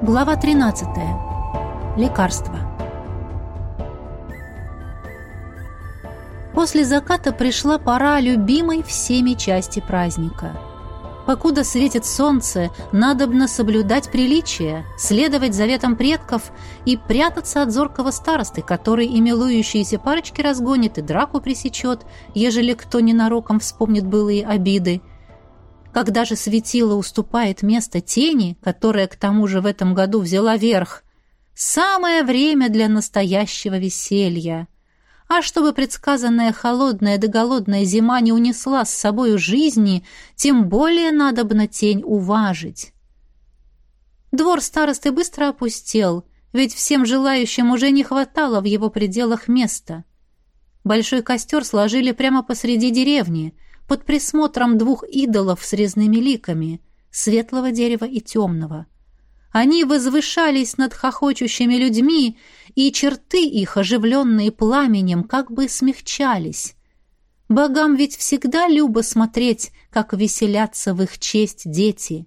Глава 13. Лекарство. После заката пришла пора любимой всеми части праздника. Покуда светит солнце, надобно соблюдать приличия, следовать заветам предков и прятаться от зоркого старосты, который и милующиеся парочки разгонит и драку пресечет, ежели кто ненароком вспомнит былые обиды – когда же светило уступает место тени, которая к тому же в этом году взяла верх, самое время для настоящего веселья. А чтобы предсказанная холодная да голодная зима не унесла с собою жизни, тем более надобно тень уважить. Двор старосты быстро опустел, ведь всем желающим уже не хватало в его пределах места. Большой костер сложили прямо посреди деревни — под присмотром двух идолов с резными ликами, светлого дерева и темного. Они возвышались над хохочущими людьми, и черты их, оживленные пламенем, как бы смягчались. Богам ведь всегда любо смотреть, как веселятся в их честь дети.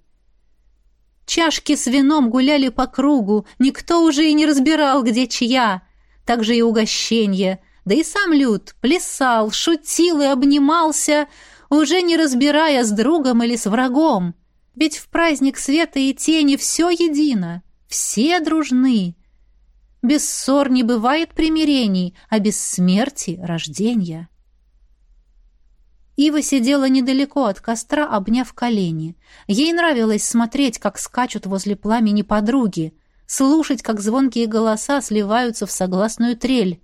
Чашки с вином гуляли по кругу, никто уже и не разбирал, где чья. Так же и угощенье, да и сам люд плясал, шутил и обнимался — уже не разбирая с другом или с врагом. Ведь в праздник света и тени все едино, все дружны. Без ссор не бывает примирений, а без смерти — рождения. Ива сидела недалеко от костра, обняв колени. Ей нравилось смотреть, как скачут возле пламени подруги, слушать, как звонкие голоса сливаются в согласную трель.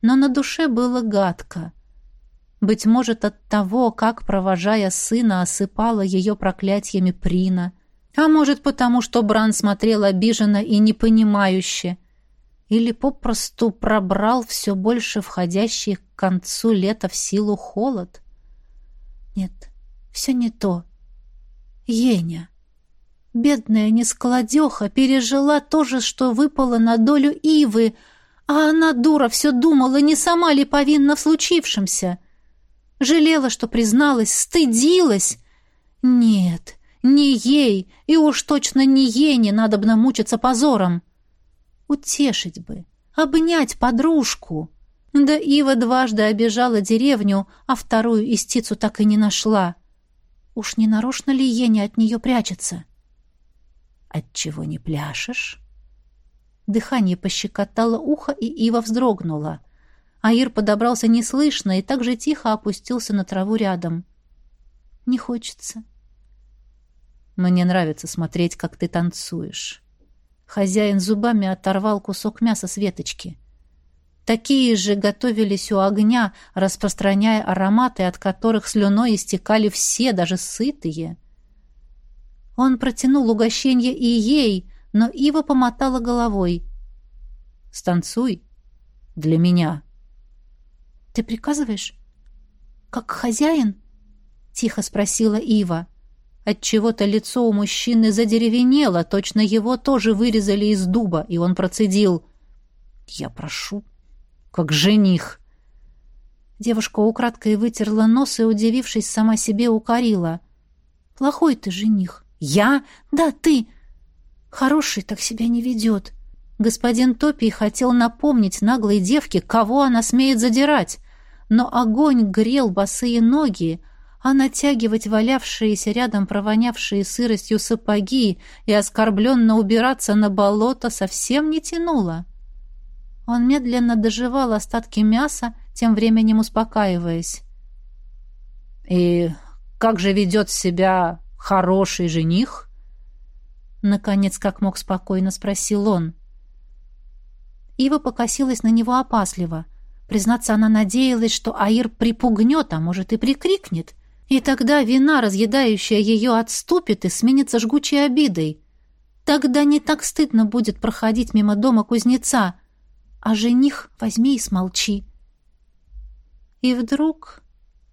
Но на душе было гадко — быть может, от того, как, провожая сына, осыпала ее проклятиями Прина. А может, потому что Бран смотрел обиженно и непонимающе. Или попросту пробрал все больше входящий к концу лета в силу холод. Нет, все не то. Еня. Бедная нескладеха пережила то же, что выпало на долю Ивы, а она, дура, все думала, не сама ли повинна в случившемся. Жалела, что призналась, стыдилась. Нет, не ей, и уж точно не ей не надобно мучиться позором. Утешить бы, обнять подружку. Да Ива дважды обижала деревню, а вторую истицу так и не нашла. Уж не нарочно ли Еня от нее прячется? Отчего не пляшешь? Дыхание пощекотало ухо, и Ива вздрогнула. Аир подобрался неслышно и так же тихо опустился на траву рядом. «Не хочется». «Мне нравится смотреть, как ты танцуешь». Хозяин зубами оторвал кусок мяса с веточки. Такие же готовились у огня, распространяя ароматы, от которых слюной истекали все, даже сытые. Он протянул угощение и ей, но Ива помотала головой. «Станцуй для меня». «Ты приказываешь?» «Как хозяин?» — тихо спросила Ива. Отчего-то лицо у мужчины задеревенело, точно его тоже вырезали из дуба, и он процедил. «Я прошу, как жених». Девушка украдкой вытерла нос и, удивившись, сама себе укорила. «Плохой ты жених». «Я? Да, ты. Хороший так себя не ведет». Господин Топий хотел напомнить наглой девке, кого она смеет задирать но огонь грел босые ноги, а натягивать валявшиеся рядом провонявшие сыростью сапоги и оскорбленно убираться на болото совсем не тянуло. Он медленно доживал остатки мяса, тем временем успокаиваясь. «И как же ведет себя хороший жених?» Наконец, как мог спокойно спросил он. Ива покосилась на него опасливо — Признаться, она надеялась, что Аир припугнет, а может и прикрикнет. И тогда вина, разъедающая ее, отступит и сменится жгучей обидой. Тогда не так стыдно будет проходить мимо дома кузнеца. А жених возьми и смолчи. И вдруг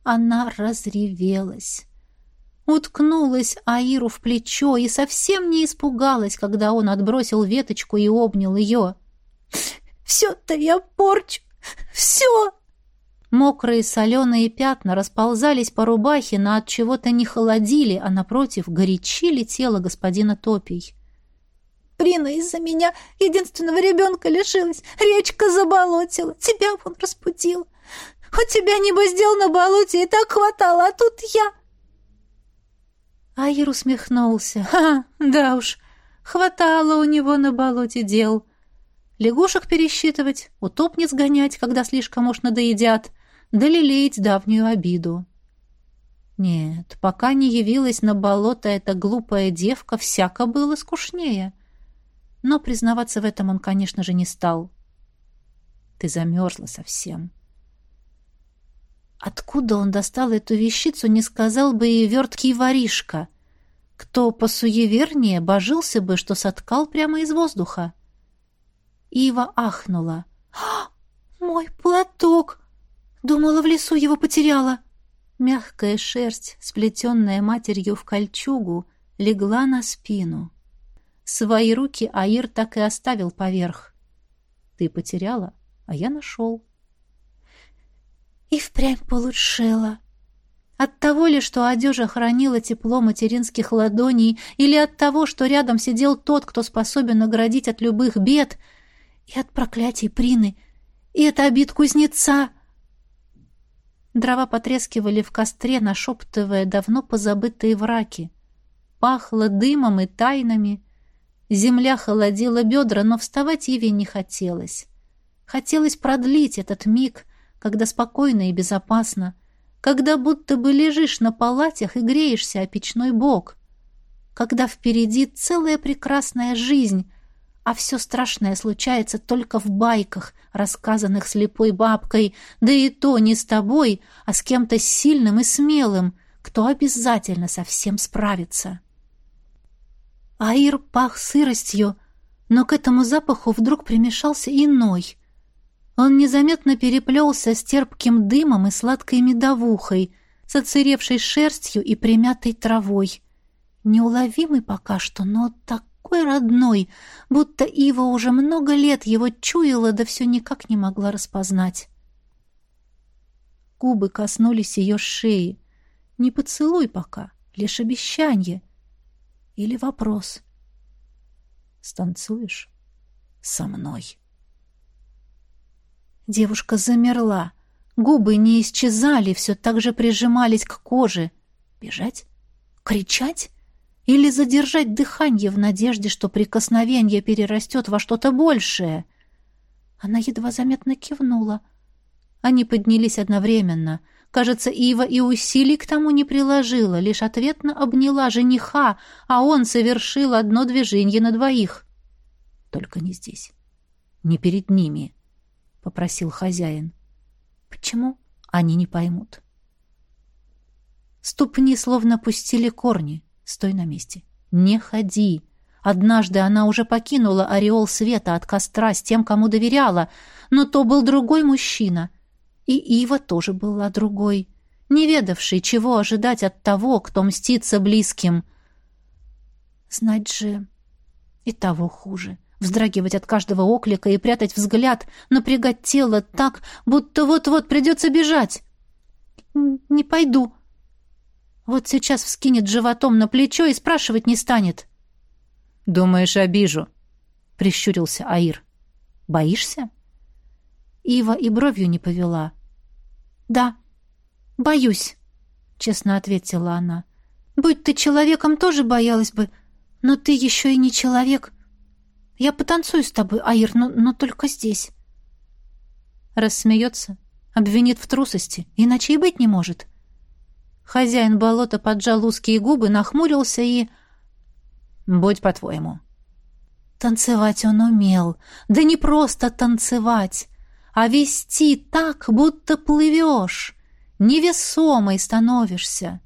она разревелась. Уткнулась Аиру в плечо и совсем не испугалась, когда он отбросил веточку и обнял ее. «Все-то я порчу!» Все!» Мокрые соленые пятна расползались по рубахе, но от чего-то не холодили, а напротив горячили тело господина Топий. Прина из-за меня единственного ребенка лишилась. Речка заболотила, тебя он распутил. У тебя, небось, дел на болоте и так хватало, а тут я...» Айр усмехнулся. «Ха, да уж, хватало у него на болоте дел. Лягушек пересчитывать, утопниц гонять, когда слишком уж надоедят, да лелеять давнюю обиду. Нет, пока не явилась на болото эта глупая девка, всяко было скучнее. Но признаваться в этом он, конечно же, не стал. Ты замерзла совсем. Откуда он достал эту вещицу, не сказал бы и верткий воришка. Кто посуевернее божился бы, что соткал прямо из воздуха. Ива ахнула. «А, «Мой платок! Думала, в лесу его потеряла!» Мягкая шерсть, сплетенная матерью в кольчугу, легла на спину. Свои руки Аир так и оставил поверх. «Ты потеряла, а я нашел». И впрямь получшела. От того ли, что одежа хранила тепло материнских ладоней, или от того, что рядом сидел тот, кто способен наградить от любых бед, и от проклятий Прины, и от обид кузнеца. Дрова потрескивали в костре, нашептывая давно позабытые враки. Пахло дымом и тайнами. Земля холодила бедра, но вставать Иве не хотелось. Хотелось продлить этот миг, когда спокойно и безопасно, когда будто бы лежишь на палатях и греешься о печной бок, когда впереди целая прекрасная жизнь, а все страшное случается только в байках, рассказанных слепой бабкой, да и то не с тобой, а с кем-то сильным и смелым, кто обязательно со всем справится. Аир пах сыростью, но к этому запаху вдруг примешался иной, он незаметно переплелся с терпким дымом и сладкой медовухой, с оцеревшей шерстью и примятой травой. Неуловимый пока что, но такой родной, будто Ива уже много лет его чуяла, да все никак не могла распознать. Губы коснулись ее шеи. Не поцелуй пока, лишь обещанье. Или вопрос. «Станцуешь со мной?» Девушка замерла. Губы не исчезали, все так же прижимались к коже. Бежать? Кричать? Или задержать дыхание в надежде, что прикосновение перерастет во что-то большее? Она едва заметно кивнула. Они поднялись одновременно. Кажется, Ива и усилий к тому не приложила, лишь ответно обняла жениха, а он совершил одно движение на двоих. Только не здесь, не перед ними. —— попросил хозяин. «Почему?» «Они не поймут». Ступни словно пустили корни. Стой на месте. Не ходи. Однажды она уже покинула ореол света от костра с тем, кому доверяла, но то был другой мужчина. И Ива тоже была другой, не ведавший, чего ожидать от того, кто мстится близким. Знать же и того хуже. — вздрагивать от каждого оклика и прятать взгляд, напрягать тело так, будто вот-вот придется бежать. «Не пойду». Вот сейчас вскинет животом на плечо и спрашивать не станет. «Думаешь, обижу?» — прищурился Аир. «Боишься?» Ива и бровью не повела. «Да, боюсь», — честно ответила она. «Будь ты человеком, тоже боялась бы, но ты еще и не человек». Я потанцую с тобой, Аир, но, но только здесь. Рассмеется, обвинит в трусости, иначе и быть не может. Хозяин болота поджал узкие губы, нахмурился и... «Будь по-твоему». Танцевать он умел. Да не просто танцевать, а вести так, будто плывешь, невесомой становишься.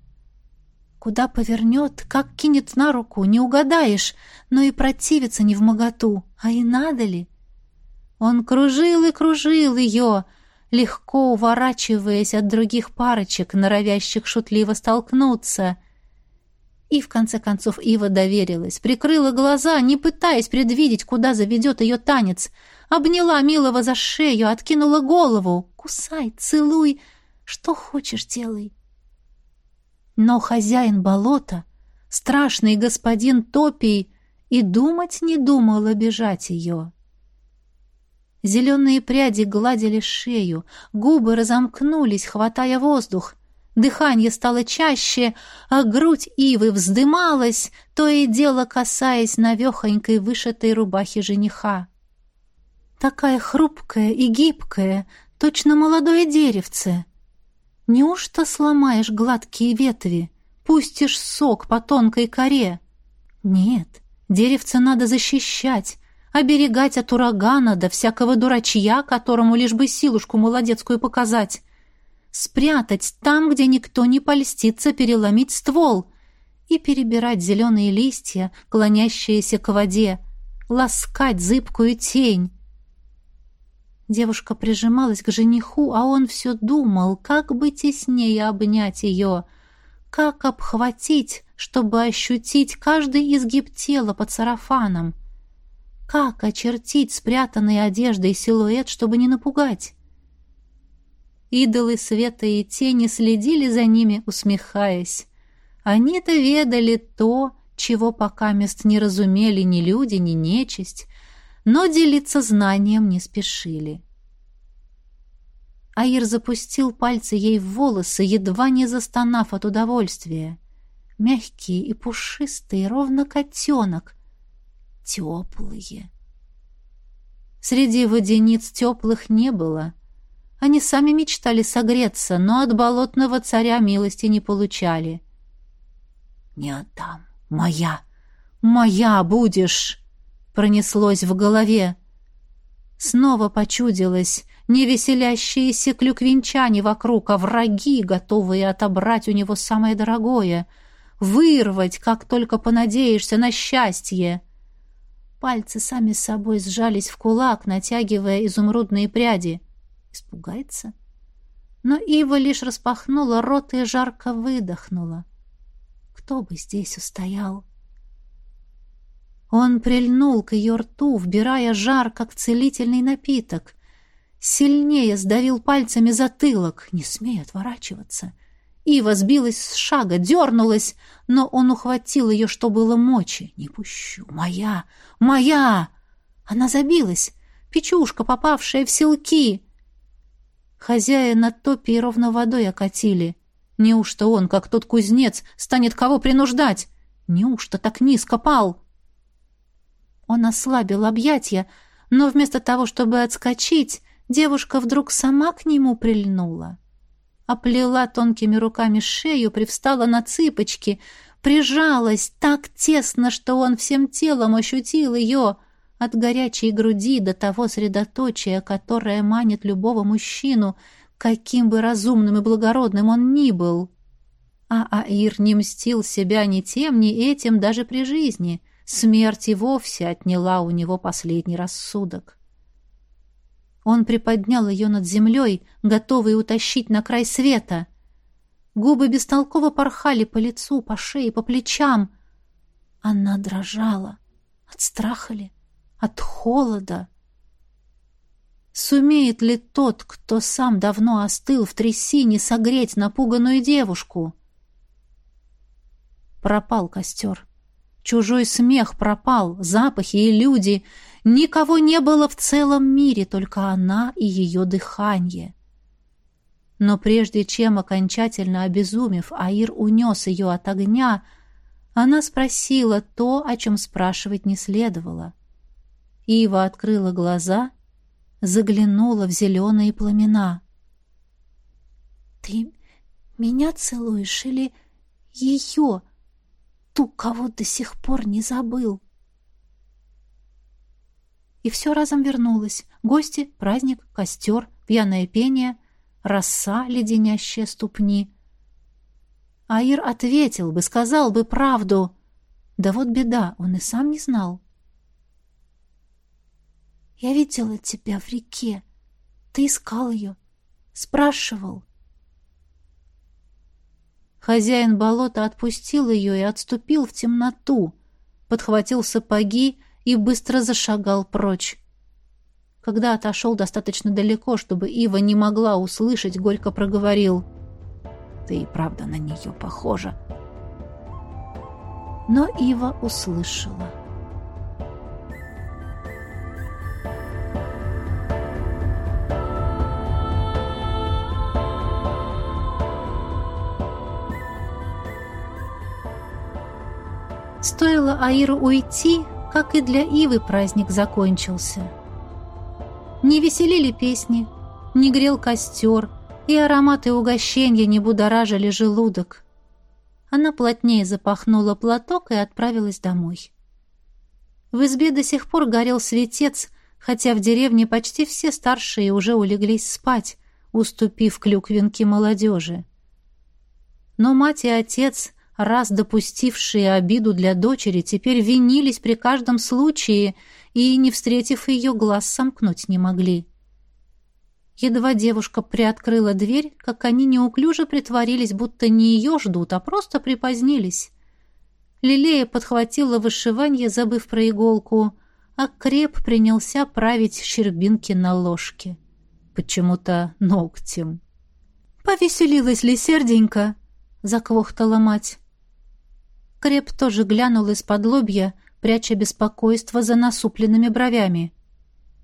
Куда повернет, как кинет на руку, не угадаешь, но и противиться не в моготу. А и надо ли? Он кружил и кружил ее, легко уворачиваясь от других парочек, норовящих шутливо столкнуться. И в конце концов Ива доверилась, прикрыла глаза, не пытаясь предвидеть, куда заведет ее танец, обняла милого за шею, откинула голову. «Кусай, целуй, что хочешь делай». Но хозяин болота, страшный господин Топий, и думать не думал обижать ее. Зеленые пряди гладили шею, губы разомкнулись, хватая воздух. Дыхание стало чаще, а грудь Ивы вздымалась, то и дело касаясь навехонькой вышитой рубахи жениха. Такая хрупкая и гибкая, точно молодое деревце. Неужто сломаешь гладкие ветви, пустишь сок по тонкой коре? Нет, деревце надо защищать, оберегать от урагана до всякого дурачья, которому лишь бы силушку молодецкую показать. Спрятать там, где никто не польстится переломить ствол и перебирать зеленые листья, клонящиеся к воде, ласкать зыбкую тень, Девушка прижималась к жениху, а он все думал, как бы теснее обнять ее, как обхватить, чтобы ощутить каждый изгиб тела под сарафаном, как очертить спрятанной одеждой силуэт, чтобы не напугать. Идолы света и тени следили за ними, усмехаясь. Они-то ведали то, чего пока мест не разумели ни люди, ни нечисть, но делиться знанием не спешили. Аир запустил пальцы ей в волосы, едва не застонав от удовольствия. Мягкие и пушистые, ровно котенок. Теплые. Среди водяниц теплых не было. Они сами мечтали согреться, но от болотного царя милости не получали. «Не отдам. Моя! Моя будешь!» пронеслось в голове. Снова почудилось невеселящиеся клюквинчане вокруг, а враги, готовые отобрать у него самое дорогое, вырвать, как только понадеешься на счастье. Пальцы сами собой сжались в кулак, натягивая изумрудные пряди. Испугается? Но Ива лишь распахнула рот и жарко выдохнула. Кто бы здесь устоял? — он прильнул к ее рту, вбирая жар, как целительный напиток. Сильнее сдавил пальцами затылок, не смея отворачиваться. Ива сбилась с шага, дернулась, но он ухватил ее, что было мочи. «Не пущу! Моя! Моя!» Она забилась, печушка, попавшая в селки. Хозяина топи ровно водой окатили. Неужто он, как тот кузнец, станет кого принуждать? Неужто так низко пал?» Он ослабил объятия, но вместо того, чтобы отскочить, девушка вдруг сама к нему прильнула. Оплела тонкими руками шею, привстала на цыпочки, прижалась так тесно, что он всем телом ощутил ее от горячей груди до того средоточия, которое манит любого мужчину, каким бы разумным и благородным он ни был. А Аир не мстил себя ни тем, ни этим даже при жизни — Смерть и вовсе отняла у него последний рассудок. Он приподнял ее над землей, готовый утащить на край света. Губы бестолково порхали по лицу, по шее, по плечам. Она дрожала. От страха ли? От холода? Сумеет ли тот, кто сам давно остыл в трясине, согреть напуганную девушку? Пропал костер. Чужой смех пропал, запахи и люди. Никого не было в целом мире, только она и ее дыхание. Но прежде чем, окончательно обезумев, Аир унес ее от огня, она спросила то, о чем спрашивать не следовало. Ива открыла глаза, заглянула в зеленые пламена. «Ты меня целуешь или ее?» ту, кого до сих пор не забыл. И все разом вернулось. Гости, праздник, костер, пьяное пение, роса, леденящая ступни. Аир ответил бы, сказал бы правду. Да вот беда, он и сам не знал. «Я видела тебя в реке. Ты искал ее, спрашивал. Хозяин болота отпустил ее и отступил в темноту, подхватил сапоги и быстро зашагал прочь. Когда отошел достаточно далеко, чтобы Ива не могла услышать, горько проговорил. «Ты и правда на нее похожа». Но Ива услышала. Стоило Аиру уйти, как и для Ивы праздник закончился. Не веселили песни, не грел костер, и ароматы угощения не будоражили желудок. Она плотнее запахнула платок и отправилась домой. В избе до сих пор горел светец, хотя в деревне почти все старшие уже улеглись спать, уступив клюквинке молодежи. Но мать и отец раз допустившие обиду для дочери, теперь винились при каждом случае и, не встретив ее, глаз сомкнуть не могли. Едва девушка приоткрыла дверь, как они неуклюже притворились, будто не ее ждут, а просто припозднились. Лилея подхватила вышивание, забыв про иголку, а креп принялся править щербинки на ложке. Почему-то ногтем. «Повеселилась ли серденько?» — заквохтала мать. Креп тоже глянул из-под лобья, пряча беспокойство за насупленными бровями.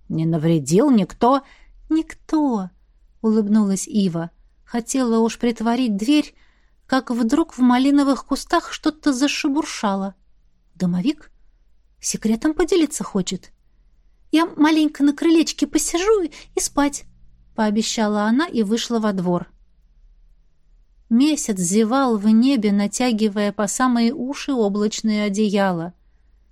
«Не навредил никто?» «Никто!» — улыбнулась Ива. Хотела уж притворить дверь, как вдруг в малиновых кустах что-то зашебуршало. «Домовик? Секретом поделиться хочет?» «Я маленько на крылечке посижу и спать», — пообещала она и вышла во двор. Месяц зевал в небе, натягивая по самые уши облачное одеяло.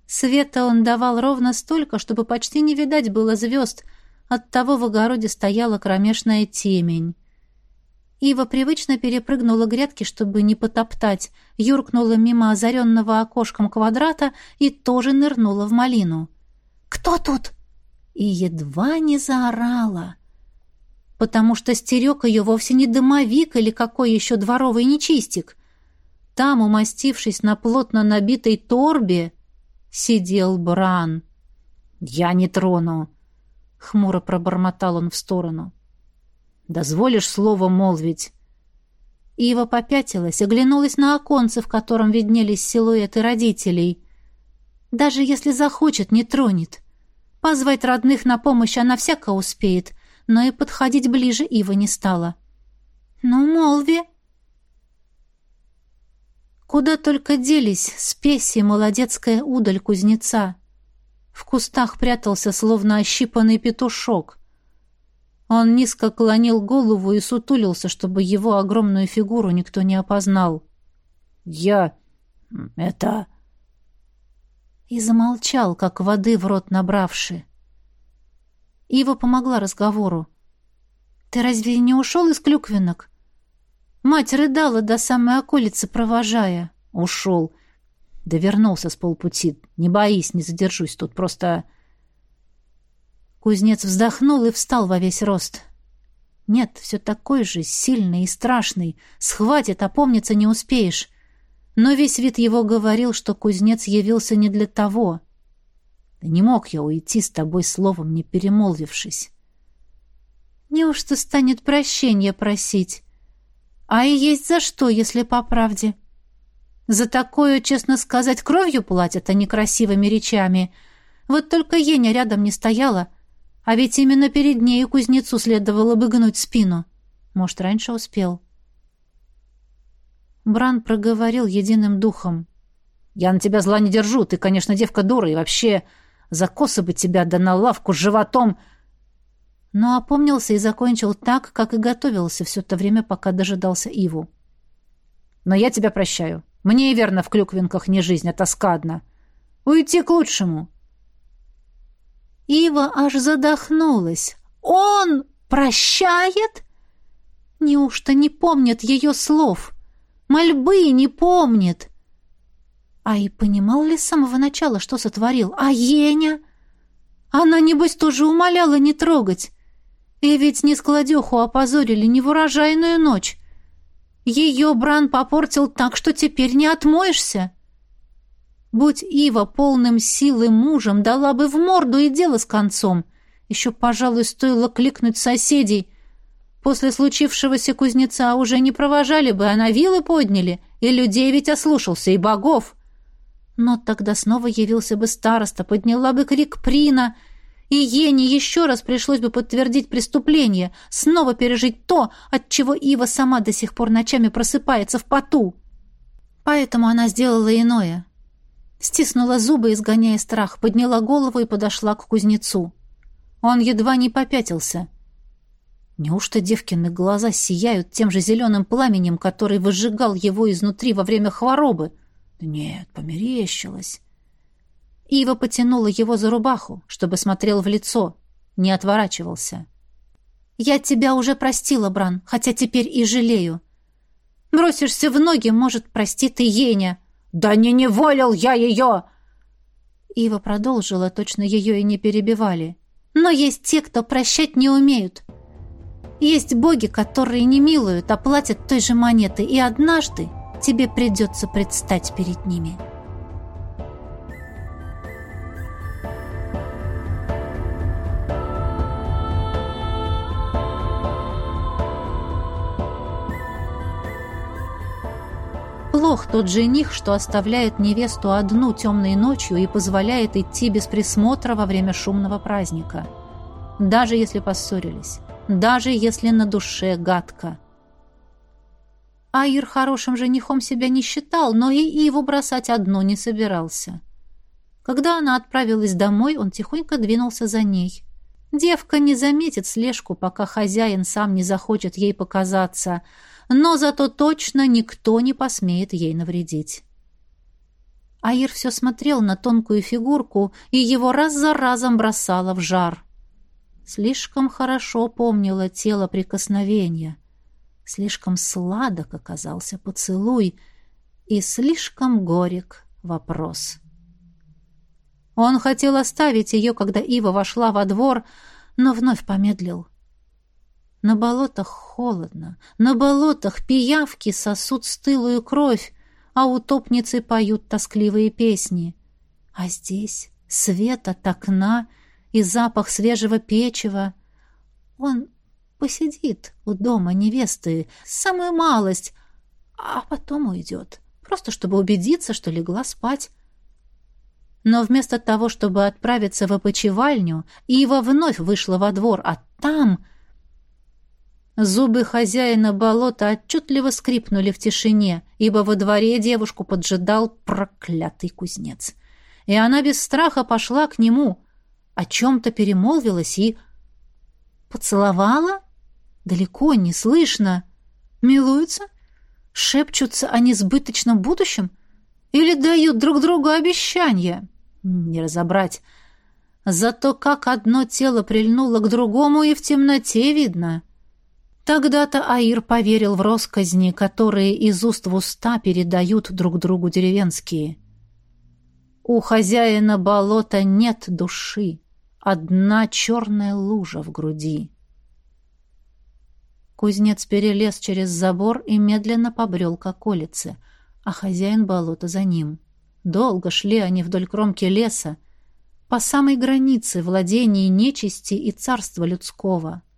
Света он давал ровно столько, чтобы почти не видать было звезд, оттого в огороде стояла кромешная темень. Ива привычно перепрыгнула грядки, чтобы не потоптать, юркнула мимо озаренного окошком квадрата и тоже нырнула в малину. «Кто тут?» И едва не заорала потому что стерег ее вовсе не домовик или какой еще дворовый нечистик. Там, умастившись на плотно набитой торбе, сидел Бран. «Я не трону», — хмуро пробормотал он в сторону. «Дозволишь слово молвить?» Ива попятилась, оглянулась на оконце, в котором виднелись силуэты родителей. «Даже если захочет, не тронет. Позвать родных на помощь она всяко успеет, но и подходить ближе Ива не стала. «Ну, молви!» Куда только делись спеси молодецкая удаль кузнеца. В кустах прятался, словно ощипанный петушок. Он низко клонил голову и сутулился, чтобы его огромную фигуру никто не опознал. «Я... это...» И замолчал, как воды в рот набравши. Ива помогла разговору. «Ты разве не ушел из клюквинок?» Мать рыдала до самой околицы, провожая. «Ушел. Да вернулся с полпути. Не боись, не задержусь тут, просто...» Кузнец вздохнул и встал во весь рост. «Нет, все такой же, сильный и страшный. Схватит, опомниться не успеешь». Но весь вид его говорил, что кузнец явился не для того. Да не мог я уйти с тобой словом, не перемолвившись. Неужто станет прощения просить? А и есть за что, если по правде? За такое, честно сказать, кровью платят, а не красивыми речами. Вот только Еня рядом не стояла, а ведь именно перед ней кузнецу следовало бы гнуть спину. Может, раньше успел. Бран проговорил единым духом. «Я на тебя зла не держу. Ты, конечно, девка дура и вообще за косы бы тебя да на лавку животом!» Но опомнился и закончил так, как и готовился все то время, пока дожидался Иву. «Но я тебя прощаю. Мне и верно в клюквинках не жизнь, а тоска одна. Уйти к лучшему!» Ива аж задохнулась. «Он прощает?» Неужто не помнит ее слов? Мольбы не помнит. А и понимал ли с самого начала, что сотворил? А Еня? Она, небось, тоже умоляла не трогать. И ведь не складеху опозорили не в урожайную ночь. Ее Бран попортил так, что теперь не отмоешься. Будь Ива полным силы мужем, дала бы в морду и дело с концом. Еще, пожалуй, стоило кликнуть соседей. После случившегося кузнеца уже не провожали бы, а на вилы подняли. И людей ведь ослушался, и богов. Но тогда снова явился бы староста, подняла бы крик Прина, и Ене еще раз пришлось бы подтвердить преступление, снова пережить то, от чего Ива сама до сих пор ночами просыпается в поту. Поэтому она сделала иное. Стиснула зубы, изгоняя страх, подняла голову и подошла к кузнецу. Он едва не попятился. Неужто девкины глаза сияют тем же зеленым пламенем, который выжигал его изнутри во время хворобы? Нет, померещилось. Ива потянула его за рубаху, чтобы смотрел в лицо, не отворачивался. «Я тебя уже простила, Бран, хотя теперь и жалею. Бросишься в ноги, может, простит и Еня». «Да не неволил я ее!» Ива продолжила, точно ее и не перебивали. «Но есть те, кто прощать не умеют. Есть боги, которые не милуют, а платят той же монеты, и однажды тебе придется предстать перед ними». Плох тот жених, что оставляет невесту одну темной ночью и позволяет идти без присмотра во время шумного праздника. Даже если поссорились, даже если на душе гадко. Аир хорошим женихом себя не считал, но и его бросать одну не собирался. Когда она отправилась домой, он тихонько двинулся за ней. Девка не заметит слежку, пока хозяин сам не захочет ей показаться — но зато точно никто не посмеет ей навредить. Аир все смотрел на тонкую фигурку, и его раз за разом бросало в жар. Слишком хорошо помнило тело прикосновения. Слишком сладок оказался поцелуй, и слишком горек вопрос. Он хотел оставить ее, когда Ива вошла во двор, но вновь помедлил. На болотах холодно, на болотах пиявки сосут стылую кровь, а утопницы поют тоскливые песни. А здесь свет от окна и запах свежего печива. Он посидит у дома невесты, самую малость, а потом уйдет, просто чтобы убедиться, что легла спать. Но вместо того, чтобы отправиться в опочивальню, Ива вновь вышла во двор, а там Зубы хозяина болота отчетливо скрипнули в тишине, ибо во дворе девушку поджидал проклятый кузнец. И она без страха пошла к нему, о чем-то перемолвилась и... Поцеловала? Далеко не слышно. Милуются? Шепчутся о несбыточном будущем? Или дают друг другу обещания? Не разобрать. Зато как одно тело прильнуло к другому, и в темноте видно — Тогда-то Аир поверил в росказни, которые из уст в уста передают друг другу деревенские. У хозяина болота нет души, одна черная лужа в груди. Кузнец перелез через забор и медленно побрел к околице, а хозяин болота за ним. Долго шли они вдоль кромки леса, по самой границе владений нечисти и царства людского —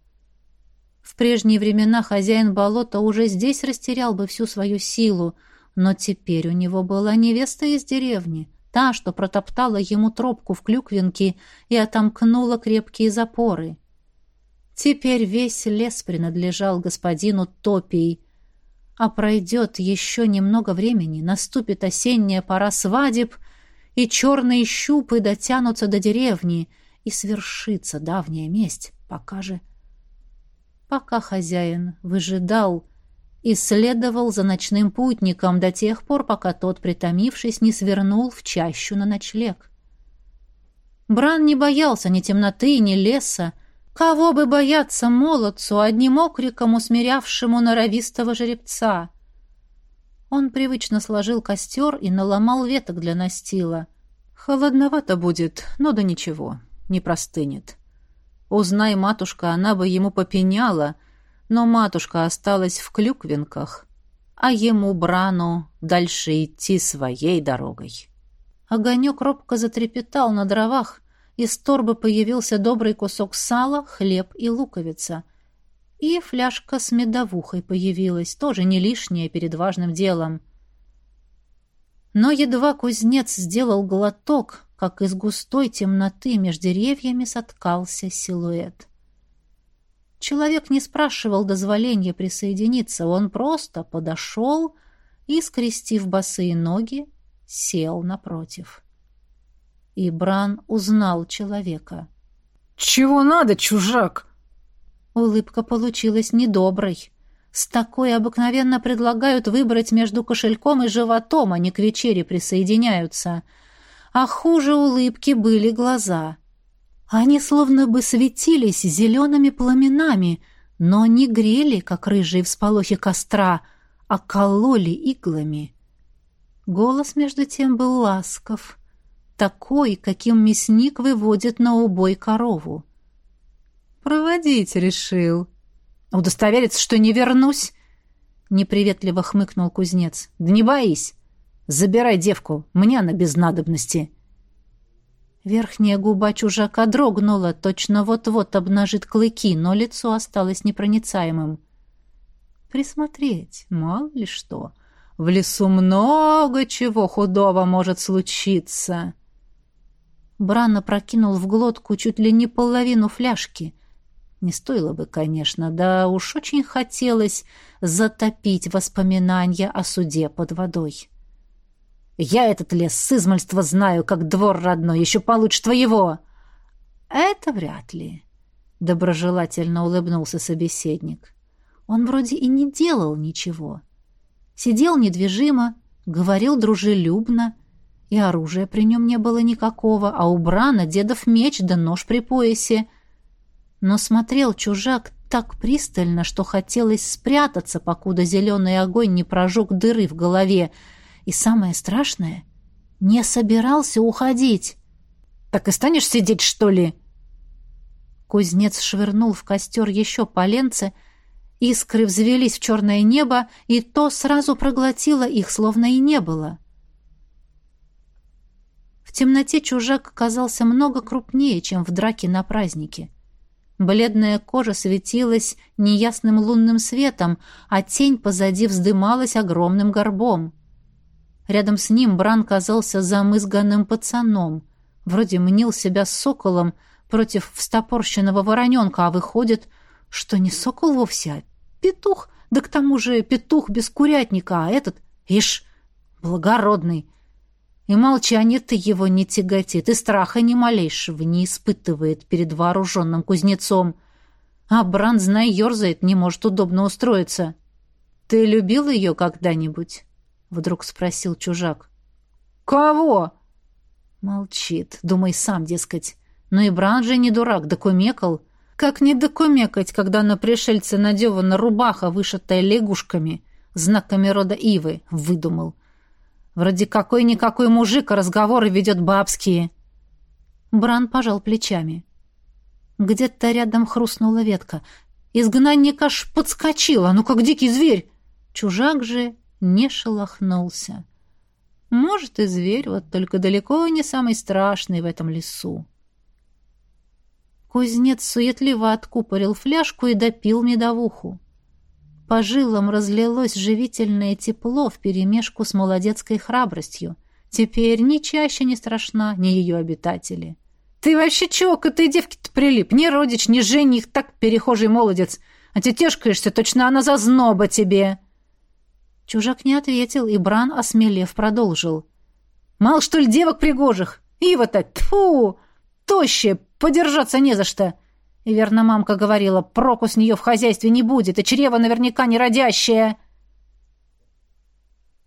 в прежние времена хозяин болота уже здесь растерял бы всю свою силу, но теперь у него была невеста из деревни, та, что протоптала ему тропку в клюквинке и отомкнула крепкие запоры. Теперь весь лес принадлежал господину Топий, а пройдет еще немного времени, наступит осенняя пора свадеб, и черные щупы дотянутся до деревни, и свершится давняя месть, пока же пока хозяин выжидал и следовал за ночным путником до тех пор, пока тот, притомившись, не свернул в чащу на ночлег. Бран не боялся ни темноты, ни леса. Кого бы бояться молодцу, одним окриком усмирявшему норовистого жеребца? Он привычно сложил костер и наломал веток для настила. Холодновато будет, но да ничего, не простынет. Узнай, матушка, она бы ему попеняла, но матушка осталась в клюквинках, а ему, Брану, дальше идти своей дорогой. Огонек робко затрепетал на дровах, из торбы появился добрый кусок сала, хлеб и луковица. И фляжка с медовухой появилась, тоже не лишняя перед важным делом. Но едва кузнец сделал глоток, как из густой темноты между деревьями соткался силуэт. Человек не спрашивал дозволения присоединиться, он просто подошел и, скрестив босые ноги, сел напротив. И Бран узнал человека. «Чего надо, чужак?» Улыбка получилась недоброй. С такой обыкновенно предлагают выбрать между кошельком и животом, а не к вечере присоединяются. А хуже улыбки были глаза. Они словно бы светились зелеными пламенами, но не грели, как рыжие всполохи костра, а кололи иглами. Голос, между тем, был ласков, такой, каким мясник выводит на убой корову. «Проводить решил», «Удостовериться, что не вернусь?» Неприветливо хмыкнул кузнец. «Да не боись. Забирай девку. Мне она без надобности». Верхняя губа чужака дрогнула, точно вот-вот обнажит клыки, но лицо осталось непроницаемым. «Присмотреть, мало ли что. В лесу много чего худого может случиться». Бран прокинул в глотку чуть ли не половину фляжки — не стоило бы, конечно, да уж очень хотелось затопить воспоминания о суде под водой. «Я этот лес с измальства знаю, как двор родной, еще получше твоего!» «Это вряд ли», — доброжелательно улыбнулся собеседник. Он вроде и не делал ничего. Сидел недвижимо, говорил дружелюбно, и оружия при нем не было никакого, а у Брана дедов меч да нож при поясе — но смотрел чужак так пристально, что хотелось спрятаться, покуда зеленый огонь не прожег дыры в голове. И самое страшное — не собирался уходить. «Так и станешь сидеть, что ли?» Кузнец швырнул в костер еще поленце, искры взвелись в черное небо, и то сразу проглотило их, словно и не было. В темноте чужак казался много крупнее, чем в драке на празднике. Бледная кожа светилась неясным лунным светом, а тень позади вздымалась огромным горбом. Рядом с ним Бран казался замызганным пацаном. Вроде мнил себя соколом против встопорщенного вороненка, а выходит, что не сокол вовсе, а петух, да к тому же петух без курятника, а этот, ишь, благородный, и молчание-то его не тяготит, и страха ни малейшего не испытывает перед вооруженным кузнецом. А Бран, знай, ерзает, не может удобно устроиться. «Ты любил ее когда-нибудь?» — вдруг спросил чужак. «Кого?» Молчит, думай сам, дескать. Но и Бран же не дурак, докумекал. Как не докумекать, когда на пришельце надевана рубаха, вышитая лягушками, знаками рода Ивы, выдумал. Вроде какой-никакой мужик, а разговоры ведет бабские. Бран пожал плечами. Где-то рядом хрустнула ветка. Изгнанник аж подскочил, а ну как дикий зверь. Чужак же не шелохнулся. Может, и зверь, вот только далеко не самый страшный в этом лесу. Кузнец суетливо откупорил фляжку и допил медовуху. По жилам разлилось живительное тепло вперемешку с молодецкой храбростью. Теперь ни чаще не страшна, ни ее обитатели. «Ты вообще чего к этой девке-то прилип? Ни родич, ни жених, так перехожий молодец. А ты тешкаешься, точно она зазноба тебе!» Чужак не ответил, и Бран, осмелев, продолжил. «Мало, что ли, девок пригожих? Ива-то, тьфу! Тощая, подержаться не за что. И верно мамка говорила, проку с нее в хозяйстве не будет, и чрево наверняка не родящее.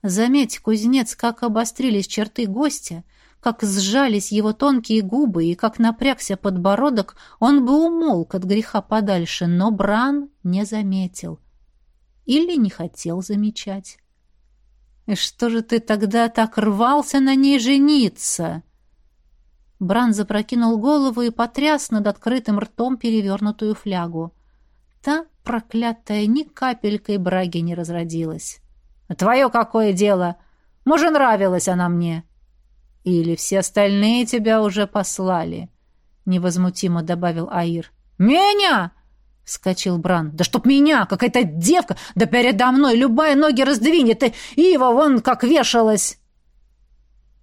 Заметь, кузнец, как обострились черты гостя, как сжались его тонкие губы и как напрягся подбородок, он бы умолк от греха подальше, но Бран не заметил. Или не хотел замечать. «И что же ты тогда так рвался на ней жениться?» Бран запрокинул голову и потряс над открытым ртом перевернутую флягу. Та, проклятая, ни капелькой браги не разродилась. «Твое какое дело? Может, нравилась она мне?» «Или все остальные тебя уже послали?» — невозмутимо добавил Аир. «Меня!» — вскочил Бран. «Да чтоб меня! Какая-то девка! Да передо мной любая ноги раздвинет! И Ива вон как вешалась!»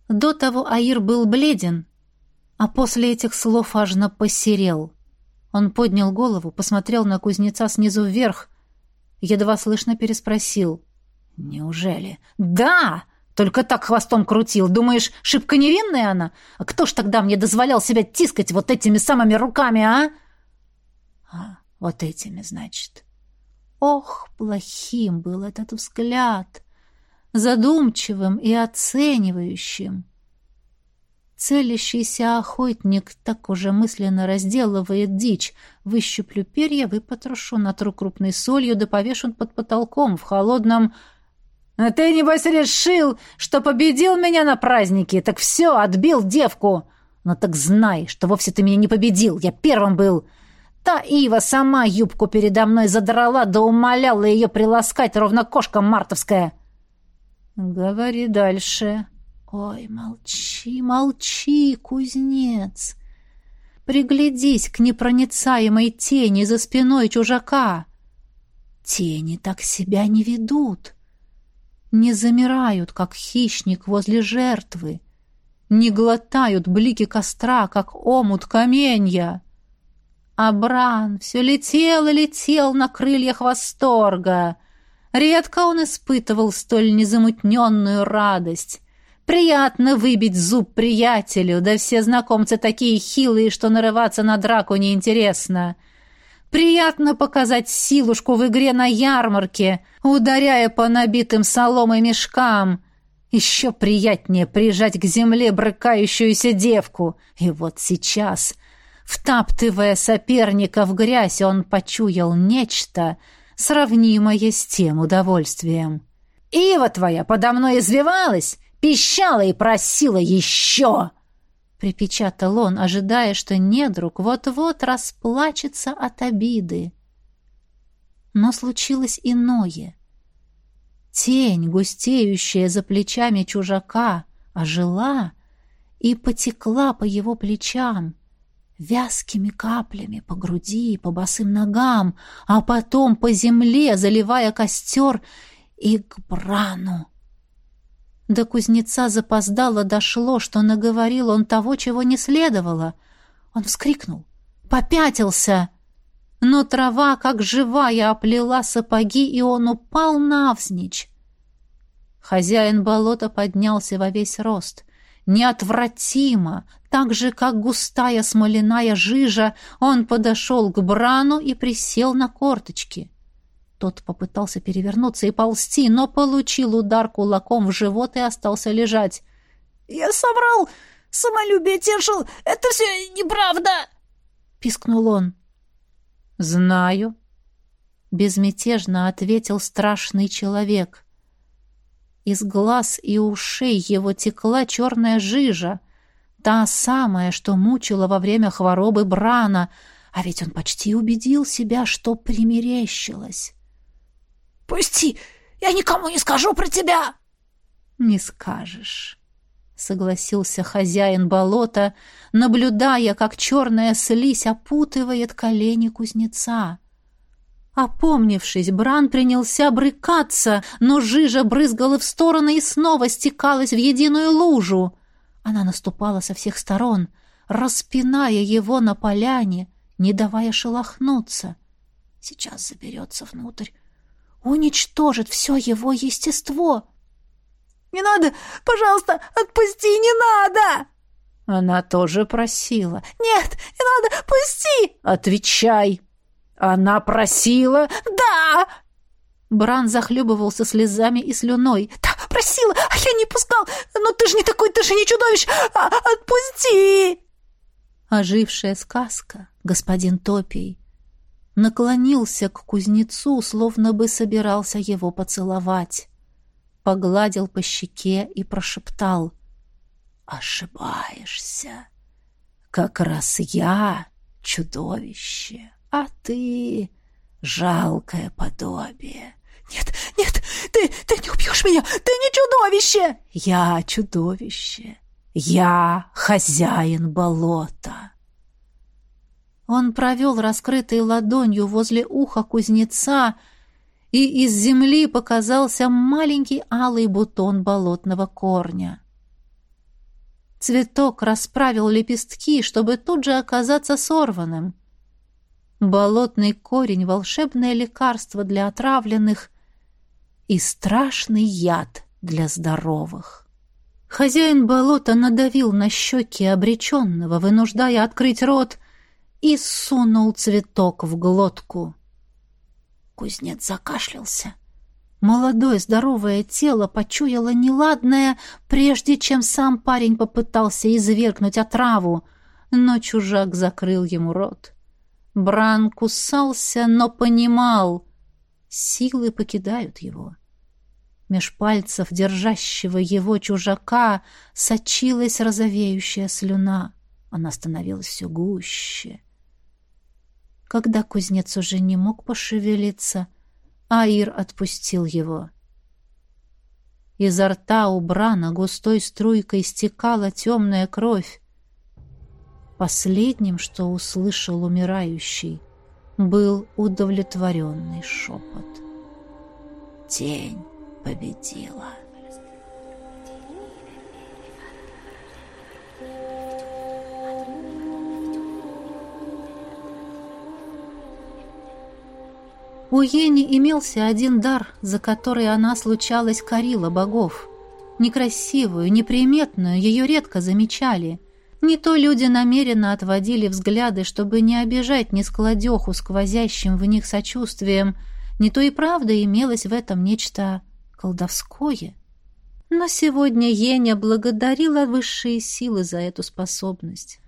До того Аир был бледен, а после этих слов ажно посерел. Он поднял голову, посмотрел на кузнеца снизу вверх, едва слышно переспросил. «Неужели?» «Да!» Только так хвостом крутил. Думаешь, шибко невинная она? А кто ж тогда мне дозволял себя тискать вот этими самыми руками, а? А, вот этими, значит. Ох, плохим был этот взгляд. Задумчивым и оценивающим. Целящийся охотник так уже мысленно разделывает дичь. Выщуплю перья, выпотрошу, натру крупной солью, да повешу под потолком в холодном... «А ты, небось, решил, что победил меня на празднике? Так все, отбил девку!» «Ну так знай, что вовсе ты меня не победил, я первым был!» Та Ива сама юбку передо мной задрала, да умоляла ее приласкать, ровно кошка мартовская. «Говори дальше», Ой, молчи, молчи, кузнец. Приглядись к непроницаемой тени за спиной чужака. Тени так себя не ведут. Не замирают, как хищник возле жертвы. Не глотают блики костра, как омут каменья. А Бран все летел и летел на крыльях восторга. Редко он испытывал столь незамутненную радость. Приятно выбить зуб приятелю, да все знакомцы такие хилые, что нарываться на драку неинтересно. Приятно показать силушку в игре на ярмарке, ударяя по набитым соломой мешкам. Еще приятнее прижать к земле брыкающуюся девку. И вот сейчас, втаптывая соперника в грязь, он почуял нечто, сравнимое с тем удовольствием. «Ива твоя подо мной извивалась, пищала и просила еще!» Припечатал он, ожидая, что недруг вот-вот расплачется от обиды. Но случилось иное. Тень, густеющая за плечами чужака, ожила и потекла по его плечам, вязкими каплями по груди, по босым ногам, а потом по земле, заливая костер и к брану. До кузнеца запоздало дошло, что наговорил он того, чего не следовало. Он вскрикнул, попятился. Но трава, как живая, оплела сапоги, и он упал навзничь. Хозяин болота поднялся во весь рост. Неотвратимо, так же, как густая смоляная жижа, он подошел к Брану и присел на корточки. Тот попытался перевернуться и ползти, но получил удар кулаком в живот и остался лежать. «Я соврал! Самолюбие тешил! Это все неправда!» — пискнул он. «Знаю», — безмятежно ответил страшный человек. Из глаз и ушей его текла черная жижа, та самая, что мучила во время хворобы Брана, а ведь он почти убедил себя, что примерещилось. «Пусти! Я никому не скажу про тебя!» «Не скажешь», — согласился хозяин болота, наблюдая, как черная слизь опутывает колени кузнеца. Опомнившись, Бран принялся брыкаться, но жижа брызгала в стороны и снова стекалась в единую лужу. Она наступала со всех сторон, распиная его на поляне, не давая шелохнуться. Сейчас заберется внутрь, уничтожит все его естество. «Не надо! Пожалуйста, отпусти, не надо!» Она тоже просила. «Нет, не надо, пусти!» «Отвечай!» «Она просила?» «Да!» Бран захлебывался слезами и слюной. «Да, просила, а я не пускал! Но ты же не такой, ты же не чудовище! А, отпусти!» Ожившая сказка, господин Топий, наклонился к кузнецу, словно бы собирался его поцеловать. Погладил по щеке и прошептал. «Ошибаешься. Как раз я чудовище, а ты жалкое подобие». «Нет, нет, ты, ты не убьешь меня! Ты не чудовище!» «Я чудовище. Я хозяин болота». Он провел раскрытой ладонью возле уха кузнеца, и из земли показался маленький алый бутон болотного корня. Цветок расправил лепестки, чтобы тут же оказаться сорванным. Болотный корень — волшебное лекарство для отравленных и страшный яд для здоровых. Хозяин болота надавил на щеки обреченного, вынуждая открыть рот, и сунул цветок в глотку. Кузнец закашлялся. Молодое здоровое тело почуяло неладное, прежде чем сам парень попытался извергнуть отраву, но чужак закрыл ему рот. Бран кусался, но понимал, силы покидают его. Меж пальцев держащего его чужака сочилась розовеющая слюна. Она становилась все гуще. Когда кузнец уже не мог пошевелиться, Аир отпустил его. Изо рта у Брана густой струйкой стекала темная кровь. Последним, что услышал умирающий, был удовлетворенный шепот. Тень победила. У Ени имелся один дар, за который она случалось корила богов. Некрасивую, неприметную, ее редко замечали. Не то люди намеренно отводили взгляды, чтобы не обижать нескладеху сквозящим в них сочувствием, не то и правда имелось в этом нечто колдовское. Но сегодня Еня благодарила высшие силы за эту способность.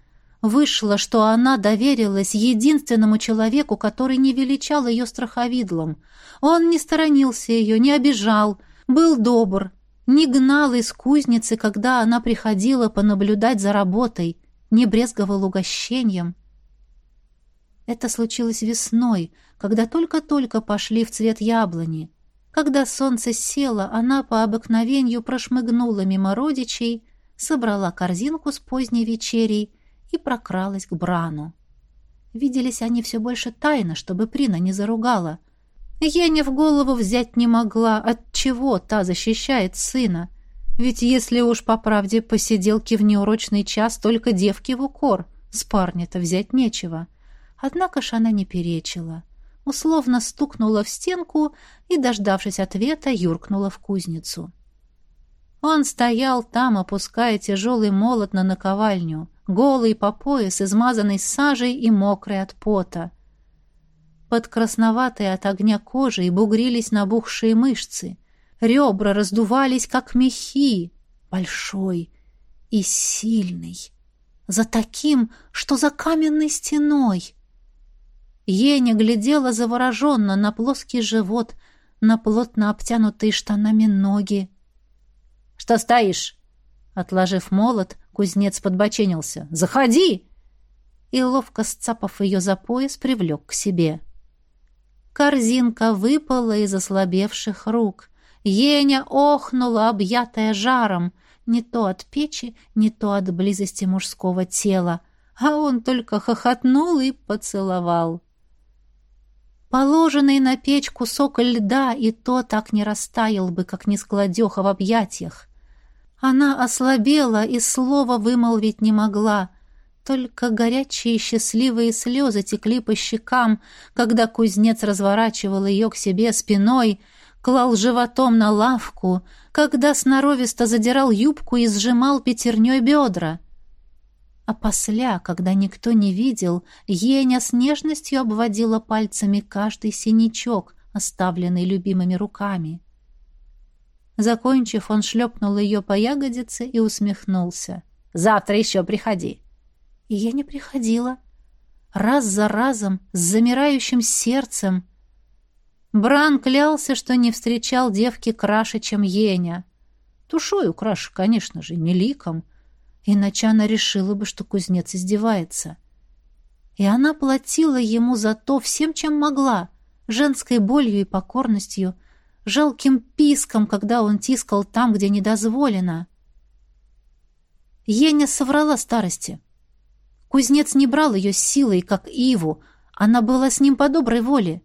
Вышло, что она доверилась единственному человеку, который не величал ее страховидлом. Он не сторонился ее, не обижал, был добр, не гнал из кузницы, когда она приходила понаблюдать за работой, не брезговал угощением. Это случилось весной, когда только-только пошли в цвет яблони. Когда солнце село, она по обыкновению прошмыгнула мимо родичей, собрала корзинку с поздней вечерей — и прокралась к Брану. Виделись они все больше тайно, чтобы Прина не заругала. Еня в голову взять не могла, от чего та защищает сына. Ведь если уж по правде посиделки в неурочный час только девки в укор, с парня-то взять нечего. Однако ж она не перечила. Условно стукнула в стенку и, дождавшись ответа, юркнула в кузницу. Он стоял там, опуская тяжелый молот на наковальню голый по пояс, измазанный сажей и мокрый от пота. Под красноватой от огня кожей бугрились набухшие мышцы. Ребра раздувались, как мехи, большой и сильный, за таким, что за каменной стеной. Еня глядела завороженно на плоский живот, на плотно обтянутые штанами ноги. — Что стоишь? Отложив молот, Кузнец подбоченился. «Заходи!» И, ловко сцапав ее за пояс, привлек к себе. Корзинка выпала из ослабевших рук. Еня охнула, объятая жаром, не то от печи, не то от близости мужского тела, а он только хохотнул и поцеловал. Положенный на печь кусок льда и то так не растаял бы, как нескладеха в объятиях. Она ослабела и слова вымолвить не могла. Только горячие счастливые слезы текли по щекам, когда кузнец разворачивал ее к себе спиной, клал животом на лавку, когда сноровисто задирал юбку и сжимал пятерней бедра. А после, когда никто не видел, Еня с нежностью обводила пальцами каждый синячок, оставленный любимыми руками. Закончив, он шлепнул ее по ягодице и усмехнулся. «Завтра еще приходи». И я не приходила. Раз за разом, с замирающим сердцем. Бран клялся, что не встречал девки краше, чем Еня. Тушою краше, конечно же, не ликом. Иначе она решила бы, что кузнец издевается. И она платила ему за то всем, чем могла, женской болью и покорностью, жалким писком, когда он тискал там, где недозволено. Еня соврала старости. Кузнец не брал ее силой, как Иву, она была с ним по доброй воле.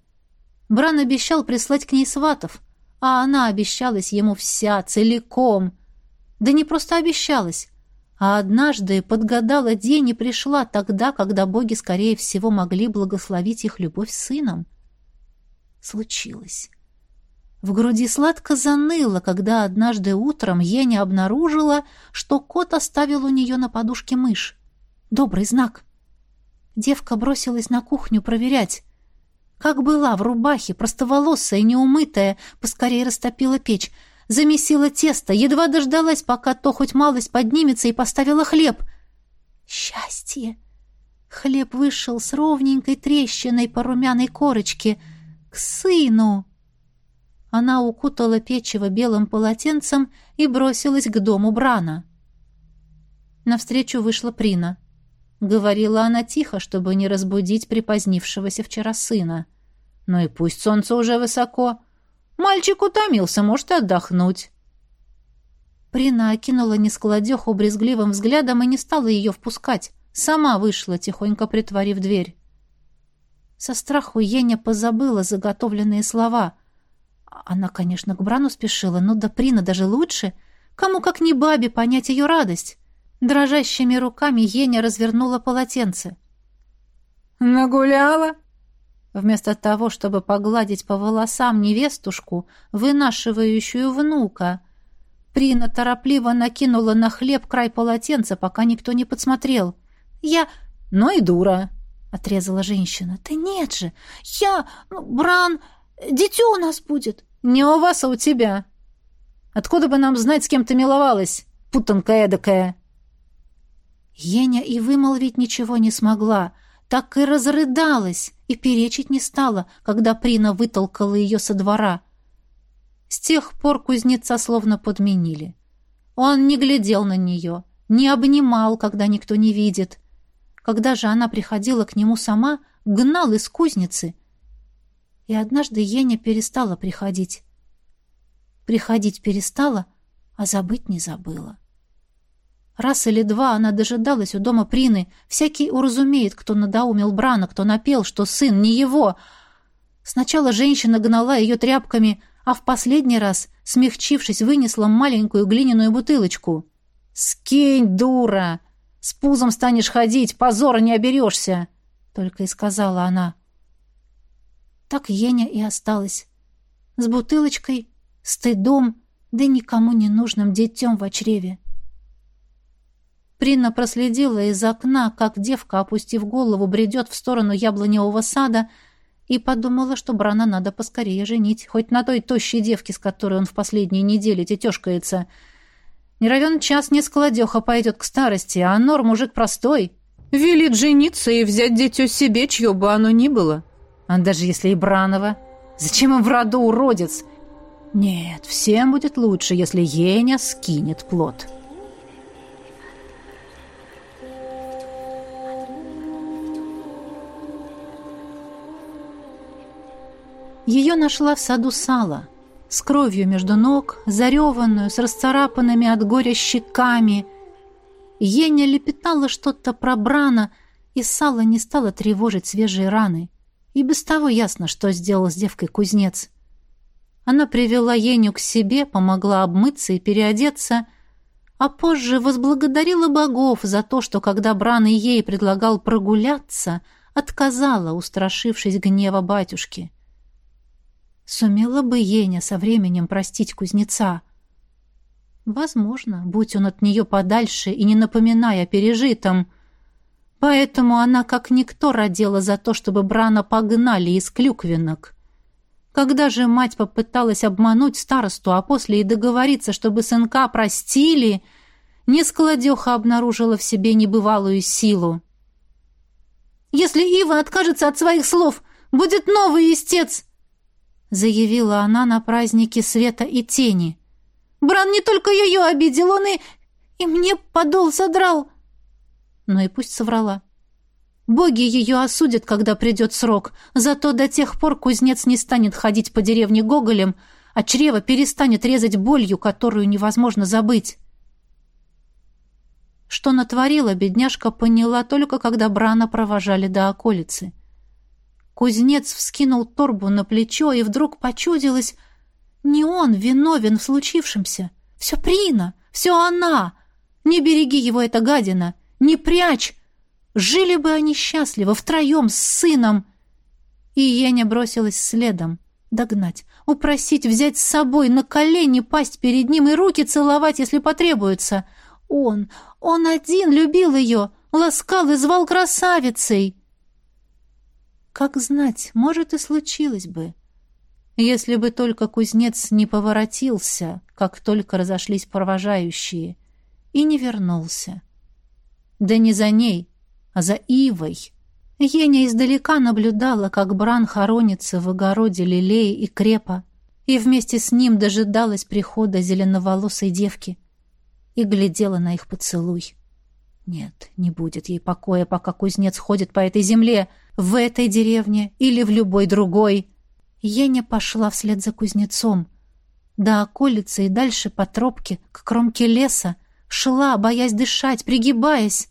Бран обещал прислать к ней сватов, а она обещалась ему вся, целиком. Да не просто обещалась, а однажды подгадала день и пришла тогда, когда боги, скорее всего, могли благословить их любовь сыном. Случилось. В груди сладко заныло, когда однажды утром Еня обнаружила, что кот оставил у нее на подушке мышь. Добрый знак. Девка бросилась на кухню проверять. Как была в рубахе, простоволосая, неумытая, поскорее растопила печь, замесила тесто, едва дождалась, пока то хоть малость поднимется, и поставила хлеб. Счастье! Хлеб вышел с ровненькой трещиной по румяной корочке. К сыну! Она укутала печево белым полотенцем и бросилась к дому Брана. Навстречу вышла Прина. Говорила она тихо, чтобы не разбудить припозднившегося вчера сына. Ну и пусть солнце уже высоко. Мальчик утомился, может отдохнуть. Прина окинула нескладеху брезгливым взглядом и не стала ее впускать. Сама вышла, тихонько притворив дверь. Со страху Еня позабыла заготовленные слова. Она, конечно, к Брану спешила, но до Прина даже лучше. Кому, как не бабе, понять ее радость. Дрожащими руками Еня развернула полотенце. «Нагуляла?» Вместо того, чтобы погладить по волосам невестушку, вынашивающую внука, Прина торопливо накинула на хлеб край полотенца, пока никто не подсмотрел. «Я...» «Ну и дура!» — отрезала женщина. «Да нет же! Я... Ну, Бран... Дитё у нас будет!» «Не у вас, а у тебя. Откуда бы нам знать, с кем ты миловалась, путанка эдакая?» Еня и вымолвить ничего не смогла, так и разрыдалась и перечить не стала, когда Прина вытолкала ее со двора. С тех пор кузнеца словно подменили. Он не глядел на нее, не обнимал, когда никто не видит. Когда же она приходила к нему сама, гнал из кузницы — и однажды Еня перестала приходить. Приходить перестала, а забыть не забыла. Раз или два она дожидалась у дома Прины. Всякий уразумеет, кто надоумил Брана, кто напел, что сын не его. Сначала женщина гнала ее тряпками, а в последний раз, смягчившись, вынесла маленькую глиняную бутылочку. «Скинь, дура! С пузом станешь ходить, позора не оберешься!» Только и сказала она. Так Еня и осталась. С бутылочкой, стыдом, да никому не нужным детем в чреве. Прина проследила из окна, как девка, опустив голову, бредет в сторону яблоневого сада, и подумала, что Брана надо поскорее женить, хоть на той тощей девке, с которой он в последние недели тетешкается. Не равен час не складеха пойдет к старости, а Нор мужик простой. Велит жениться и взять дитё себе, чье бы оно ни было. А даже если и Бранова? Зачем им в роду уродец? Нет, всем будет лучше, если Еня скинет плод. Ее нашла в саду сала, с кровью между ног, зареванную, с расцарапанными от горя щеками. Еня лепетала что-то про Брана, и сало не стало тревожить свежие раны. И без того ясно, что сделал с девкой кузнец. Она привела Еню к себе, помогла обмыться и переодеться, а позже возблагодарила богов за то, что, когда Бран и ей предлагал прогуляться, отказала, устрашившись гнева батюшки. Сумела бы Еня со временем простить кузнеца. Возможно, будь он от нее подальше и не напоминая пережитом — Поэтому она как никто родила за то, чтобы Брана погнали из клюквинок. Когда же мать попыталась обмануть старосту, а после и договориться, чтобы сынка простили, нескладеха обнаружила в себе небывалую силу. «Если Ива откажется от своих слов, будет новый истец!» заявила она на празднике света и тени. «Бран не только ее обидел, он и... и мне подол содрал!» Но и пусть соврала. Боги ее осудят, когда придет срок, зато до тех пор кузнец не станет ходить по деревне Гоголем, а чрево перестанет резать болью, которую невозможно забыть. Что натворила, бедняжка поняла только, когда Брана провожали до околицы. Кузнец вскинул торбу на плечо, и вдруг почудилось, не он виновен в случившемся. Все Прина, все она. Не береги его, эта гадина. Не прячь! Жили бы они счастливо, втроем, с сыном!» И Еня бросилась следом. Догнать, упросить взять с собой на колени, пасть перед ним и руки целовать, если потребуется. Он, он один любил ее, ласкал и звал красавицей. Как знать, может, и случилось бы, если бы только кузнец не поворотился, как только разошлись провожающие, и не вернулся. Да не за ней, а за Ивой. Еня издалека наблюдала, как Бран хоронится в огороде лилей и крепа, и вместе с ним дожидалась прихода зеленоволосой девки и глядела на их поцелуй. Нет, не будет ей покоя, пока кузнец ходит по этой земле, в этой деревне или в любой другой. Еня пошла вслед за кузнецом. До околицы и дальше по тропке, к кромке леса, шла, боясь дышать, пригибаясь.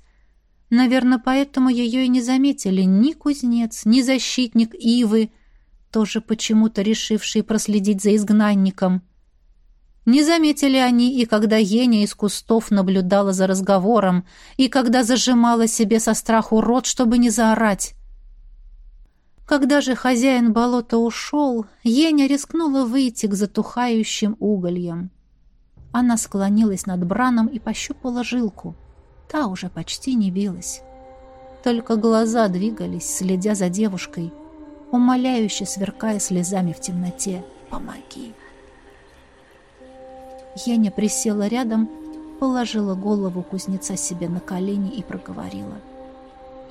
Наверное, поэтому ее и не заметили ни кузнец, ни защитник Ивы, тоже почему-то решивший проследить за изгнанником. Не заметили они и когда Еня из кустов наблюдала за разговором, и когда зажимала себе со страху рот, чтобы не заорать. Когда же хозяин болота ушел, Еня рискнула выйти к затухающим угольям. Она склонилась над браном и пощупала жилку. Та уже почти не билась. Только глаза двигались, следя за девушкой, умоляюще сверкая слезами в темноте. «Помоги!» Еня присела рядом, положила голову кузнеца себе на колени и проговорила.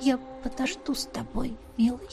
«Я подожду с тобой, милый».